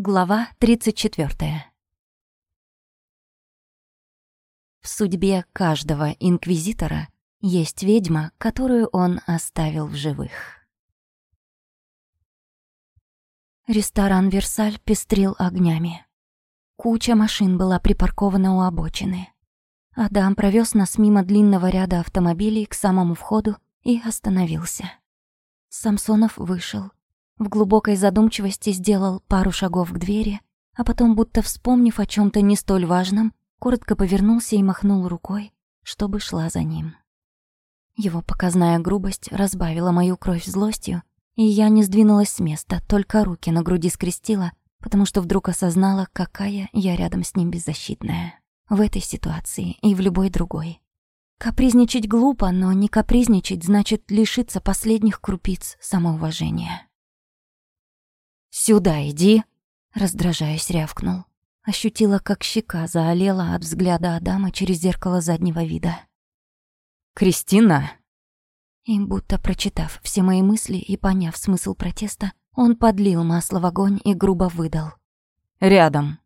Глава 34. В судьбе каждого инквизитора есть ведьма, которую он оставил в живых. Ресторан «Версаль» пестрил огнями. Куча машин была припаркована у обочины. Адам провез нас мимо длинного ряда автомобилей к самому входу и остановился. Самсонов вышел, в глубокой задумчивости сделал пару шагов к двери, а потом, будто вспомнив о чем то не столь важном, коротко повернулся и махнул рукой, чтобы шла за ним. Его показная грубость разбавила мою кровь злостью, и я не сдвинулась с места, только руки на груди скрестила, потому что вдруг осознала, какая я рядом с ним беззащитная. В этой ситуации и в любой другой. Капризничать глупо, но не капризничать значит лишиться последних крупиц самоуважения. «Сюда иди!» Раздражаясь, рявкнул. Ощутила, как щека заолела от взгляда Адама через зеркало заднего вида. «Кристина!» И будто прочитав все мои мысли и поняв смысл протеста, он подлил масло в огонь и грубо выдал. «Рядом!»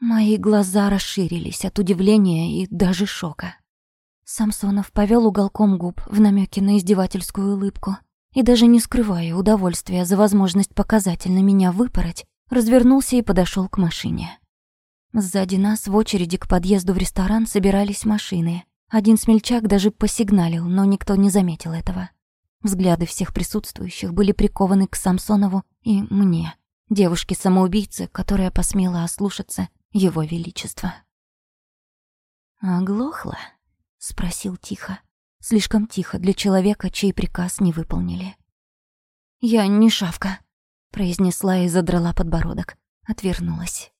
Мои глаза расширились от удивления и даже шока. Самсонов повел уголком губ в намеке на издевательскую улыбку и даже не скрывая удовольствия за возможность показательно меня выпороть, развернулся и подошел к машине. Сзади нас в очереди к подъезду в ресторан собирались машины. Один смельчак даже посигналил, но никто не заметил этого. Взгляды всех присутствующих были прикованы к Самсонову и мне, девушке-самоубийце, которая посмела ослушаться его величества. «Оглохла?» — спросил тихо. Слишком тихо для человека, чей приказ не выполнили. «Я не шавка», — произнесла и задрала подбородок. Отвернулась.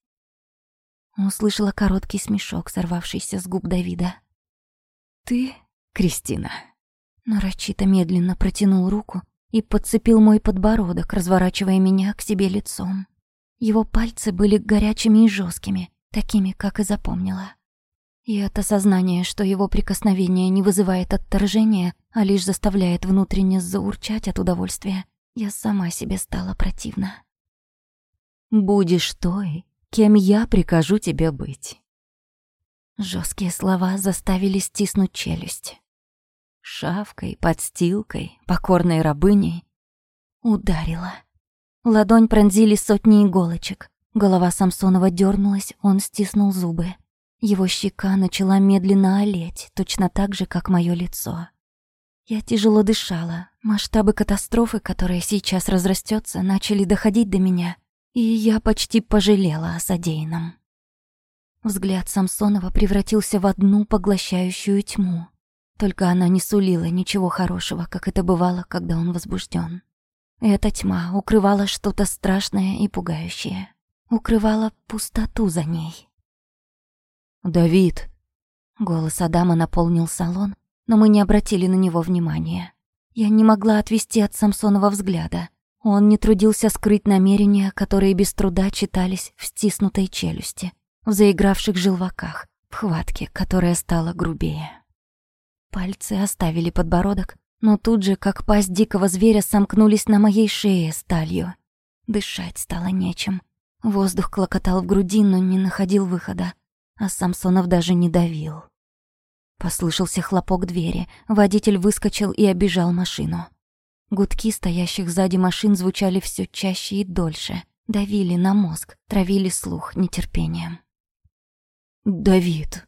Услышала короткий смешок, сорвавшийся с губ Давида. «Ты, Кристина?» Нарочито медленно протянул руку и подцепил мой подбородок, разворачивая меня к себе лицом. Его пальцы были горячими и жесткими, такими, как и запомнила. И от осознания, что его прикосновение не вызывает отторжения, а лишь заставляет внутренне заурчать от удовольствия, я сама себе стала противна. «Будешь той, кем я прикажу тебе быть». Жесткие слова заставили стиснуть челюсть. Шавкой, подстилкой, покорной рабыней. Ударила. Ладонь пронзили сотни иголочек. Голова Самсонова дернулась, он стиснул зубы. Его щека начала медленно олеть, точно так же, как мое лицо. Я тяжело дышала. Масштабы катастрофы, которая сейчас разрастется, начали доходить до меня, и я почти пожалела о содеянном. Взгляд Самсонова превратился в одну поглощающую тьму. Только она не сулила ничего хорошего, как это бывало, когда он возбужден. Эта тьма укрывала что-то страшное и пугающее. Укрывала пустоту за ней. «Давид!» Голос Адама наполнил салон, но мы не обратили на него внимания. Я не могла отвести от Самсонова взгляда. Он не трудился скрыть намерения, которые без труда читались в стиснутой челюсти, в заигравших желваках, в хватке, которая стала грубее. Пальцы оставили подбородок, но тут же, как пасть дикого зверя, сомкнулись на моей шее сталью. Дышать стало нечем. Воздух клокотал в груди, но не находил выхода а Самсонов даже не давил. Послышался хлопок двери, водитель выскочил и обижал машину. Гудки стоящих сзади машин звучали все чаще и дольше, давили на мозг, травили слух нетерпением. «Давид!»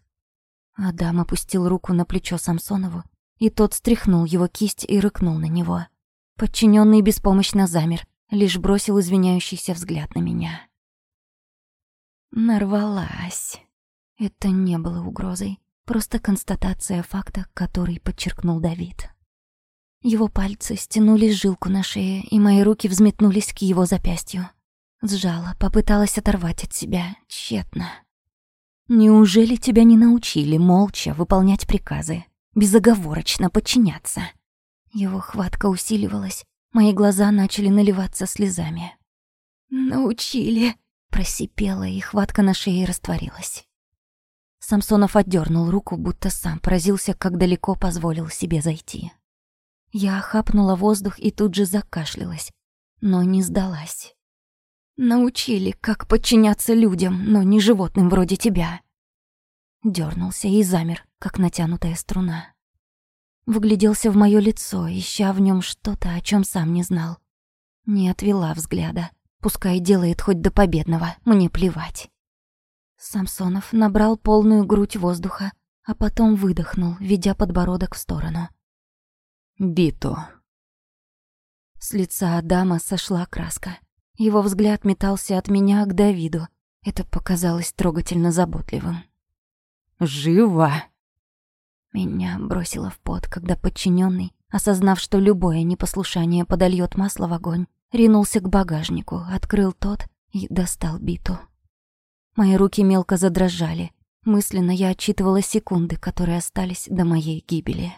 Адам опустил руку на плечо Самсонову, и тот стряхнул его кисть и рыкнул на него. Подчиненный беспомощно замер, лишь бросил извиняющийся взгляд на меня. Нарвалась. Это не было угрозой, просто констатация факта, который подчеркнул Давид. Его пальцы стянули жилку на шее, и мои руки взметнулись к его запястью. Сжала, попыталась оторвать от себя, тщетно. «Неужели тебя не научили молча выполнять приказы, безоговорочно подчиняться?» Его хватка усиливалась, мои глаза начали наливаться слезами. «Научили!» — просипела, и хватка на шее растворилась. Самсонов отдернул руку, будто сам поразился, как далеко позволил себе зайти. Я охапнула воздух и тут же закашлялась, но не сдалась. Научили, как подчиняться людям, но не животным вроде тебя. Дёрнулся и замер, как натянутая струна. Вгляделся в моё лицо, ища в нём что-то, о чём сам не знал. Не отвела взгляда. Пускай делает хоть до победного, мне плевать. Самсонов набрал полную грудь воздуха, а потом выдохнул, ведя подбородок в сторону. «Бито». С лица Адама сошла краска. Его взгляд метался от меня к Давиду. Это показалось трогательно заботливым. «Жива!» Меня бросило в пот, когда подчиненный, осознав, что любое непослушание подольет масло в огонь, ринулся к багажнику, открыл тот и достал биту. Мои руки мелко задрожали. Мысленно я отчитывала секунды, которые остались до моей гибели.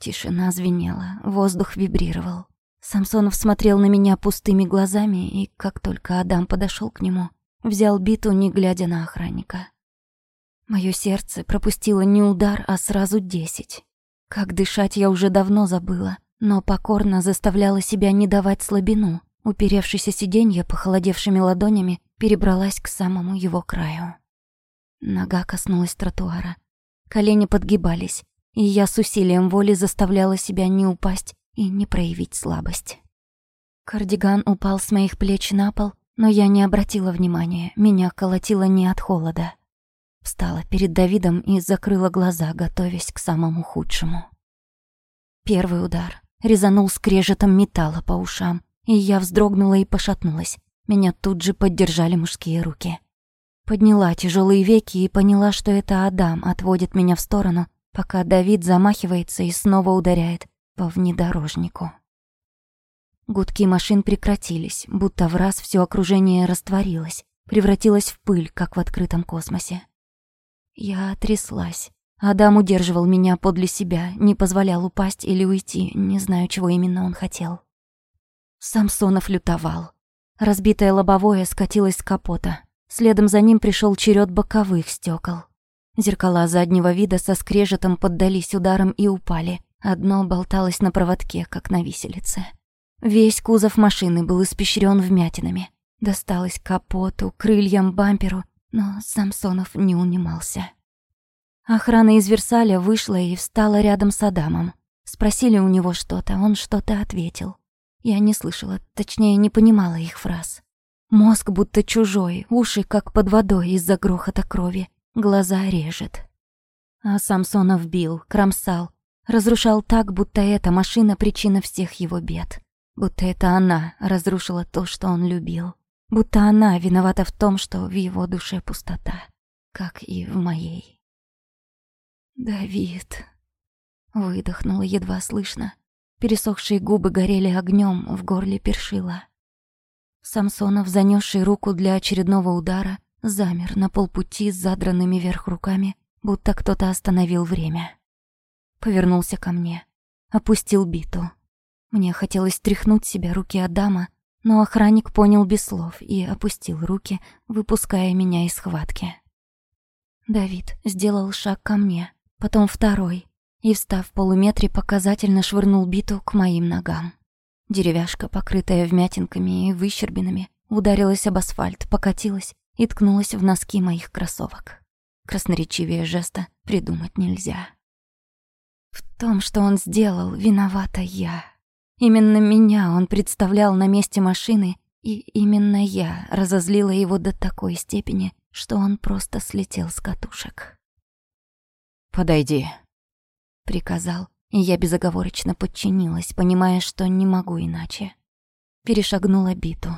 Тишина звенела, воздух вибрировал. Самсонов смотрел на меня пустыми глазами, и как только Адам подошел к нему, взял биту, не глядя на охранника. Моё сердце пропустило не удар, а сразу десять. Как дышать я уже давно забыла, но покорно заставляла себя не давать слабину. Уперевшись о сиденье похолодевшими ладонями, перебралась к самому его краю. Нога коснулась тротуара. Колени подгибались, и я с усилием воли заставляла себя не упасть и не проявить слабость. Кардиган упал с моих плеч на пол, но я не обратила внимания, меня колотило не от холода. Встала перед Давидом и закрыла глаза, готовясь к самому худшему. Первый удар резанул скрежетом металла по ушам, и я вздрогнула и пошатнулась. Меня тут же поддержали мужские руки. Подняла тяжелые веки и поняла, что это Адам отводит меня в сторону, пока Давид замахивается и снова ударяет по внедорожнику. Гудки машин прекратились, будто в раз все окружение растворилось, превратилось в пыль, как в открытом космосе. Я тряслась. Адам удерживал меня подле себя, не позволял упасть или уйти, не знаю, чего именно он хотел. Самсонов лютовал. Разбитое лобовое скатилось с капота. Следом за ним пришел черед боковых стекол. Зеркала заднего вида со скрежетом поддались ударом и упали. Одно болталось на проводке, как на виселице. Весь кузов машины был испещрен вмятинами. Досталось капоту, крыльям, бамперу но Самсонов не унимался. Охрана из Версаля вышла и встала рядом с Адамом. Спросили у него что-то, он что-то ответил. Я не слышала, точнее, не понимала их фраз. Мозг будто чужой, уши как под водой из-за грохота крови, глаза режет. А Самсонов бил, кромсал, разрушал так, будто эта машина причина всех его бед. Будто это она разрушила то, что он любил. Будто она виновата в том, что в его душе пустота, как и в моей. «Давид...» Выдохнула едва слышно. Пересохшие губы горели огнем, в горле першило. Самсонов, занесший руку для очередного удара, замер на полпути с задранными вверх руками, будто кто-то остановил время. Повернулся ко мне, опустил биту. Мне хотелось стряхнуть себя руки Адама, но охранник понял без слов и опустил руки, выпуская меня из схватки. Давид сделал шаг ко мне, потом второй, и, встав в полуметре, показательно швырнул биту к моим ногам. Деревяшка, покрытая вмятинками и выщербинами, ударилась об асфальт, покатилась и ткнулась в носки моих кроссовок. Красноречивее жеста придумать нельзя. В том, что он сделал, виновата я. Именно меня он представлял на месте машины, и именно я разозлила его до такой степени, что он просто слетел с катушек. «Подойди», — приказал, и я безоговорочно подчинилась, понимая, что не могу иначе. Перешагнула биту.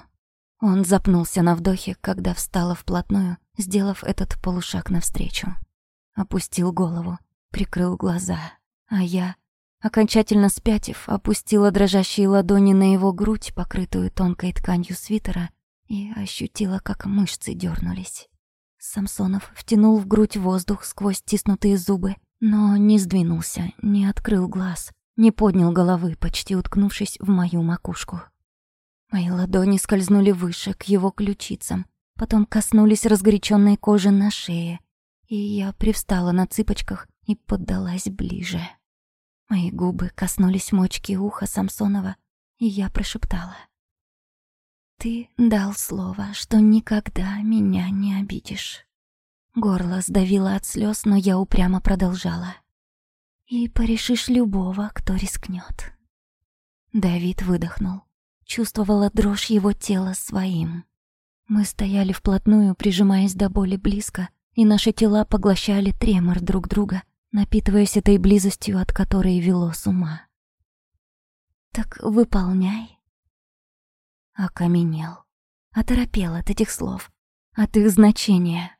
Он запнулся на вдохе, когда встала вплотную, сделав этот полушаг навстречу. Опустил голову, прикрыл глаза, а я Окончательно спятив, опустила дрожащие ладони на его грудь, покрытую тонкой тканью свитера, и ощутила, как мышцы дернулись. Самсонов втянул в грудь воздух сквозь стиснутые зубы, но не сдвинулся, не открыл глаз, не поднял головы, почти уткнувшись в мою макушку. Мои ладони скользнули выше, к его ключицам, потом коснулись разгоряченной кожи на шее, и я привстала на цыпочках и поддалась ближе. Мои губы коснулись мочки уха Самсонова, и я прошептала. Ты дал слово, что никогда меня не обидишь. Горло сдавило от слез, но я упрямо продолжала. И порешишь любого, кто рискнет. Давид выдохнул. Чувствовала дрожь его тела своим. Мы стояли вплотную, прижимаясь до боли близко, и наши тела поглощали тремор друг друга, напитываясь этой близостью, от которой вело с ума. «Так выполняй». Окаменел. Оторопел от этих слов, от их значения.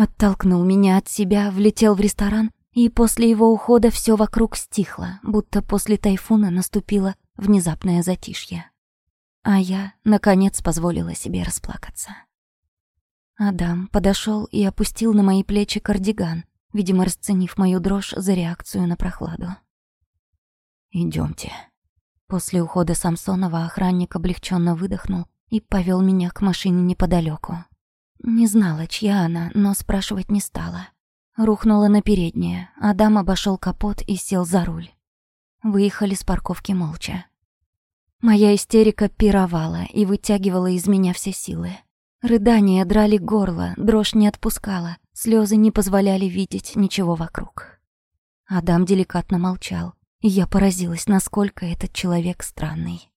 Оттолкнул меня от себя, влетел в ресторан, и после его ухода все вокруг стихло, будто после тайфуна наступило внезапное затишье. А я, наконец, позволила себе расплакаться. Адам подошел и опустил на мои плечи кардиган, видимо, расценив мою дрожь за реакцию на прохладу. Идемте. После ухода Самсонова охранник облегченно выдохнул и повел меня к машине неподалеку. Не знала, чья она, но спрашивать не стала. Рухнула на переднее, Адам обошел капот и сел за руль. Выехали с парковки молча. Моя истерика пировала и вытягивала из меня все силы. Рыдания драли горло, дрожь не отпускала, слезы не позволяли видеть ничего вокруг. Адам деликатно молчал, и я поразилась, насколько этот человек странный.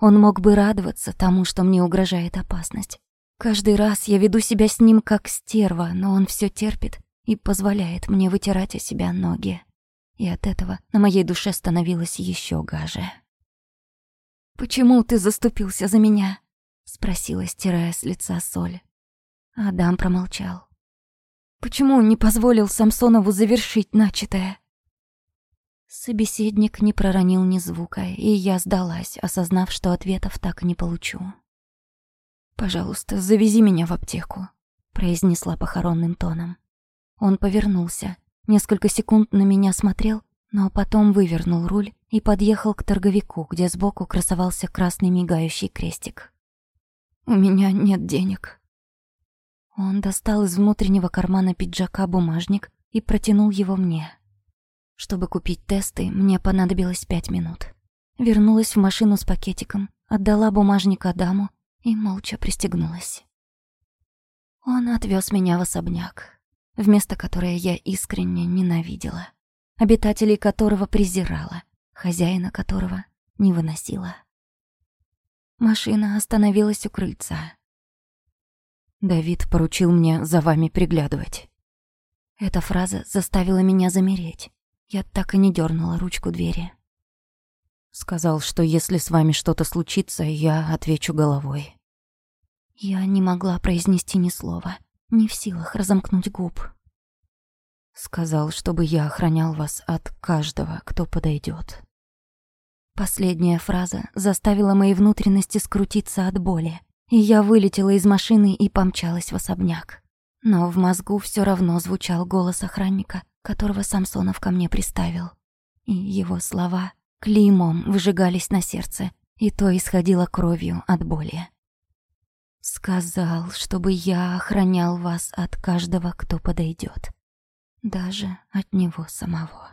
Он мог бы радоваться тому, что мне угрожает опасность. Каждый раз я веду себя с ним как стерва, но он все терпит и позволяет мне вытирать о себя ноги. И от этого на моей душе становилось еще гаже. «Почему ты заступился за меня?» — спросила, стирая с лица соль. Адам промолчал. «Почему не позволил Самсонову завершить начатое?» Собеседник не проронил ни звука, и я сдалась, осознав, что ответов так и не получу. «Пожалуйста, завези меня в аптеку», — произнесла похоронным тоном. Он повернулся, несколько секунд на меня смотрел, но потом вывернул руль и подъехал к торговику, где сбоку красовался красный мигающий крестик. «У меня нет денег». Он достал из внутреннего кармана пиджака бумажник и протянул его мне. Чтобы купить тесты, мне понадобилось пять минут. Вернулась в машину с пакетиком, отдала бумажник Адаму и молча пристегнулась. Он отвез меня в особняк, в место, которое я искренне ненавидела обитателей которого презирала, хозяина которого не выносила. Машина остановилась у крыльца. «Давид поручил мне за вами приглядывать». Эта фраза заставила меня замереть. Я так и не дернула ручку двери. Сказал, что если с вами что-то случится, я отвечу головой. Я не могла произнести ни слова, не в силах разомкнуть губ. Сказал, чтобы я охранял вас от каждого, кто подойдет. Последняя фраза заставила мои внутренности скрутиться от боли, и я вылетела из машины и помчалась в особняк. Но в мозгу все равно звучал голос охранника, которого Самсонов ко мне приставил. И его слова клеймом выжигались на сердце, и то исходило кровью от боли. Сказал, чтобы я охранял вас от каждого, кто подойдет даже от него самого.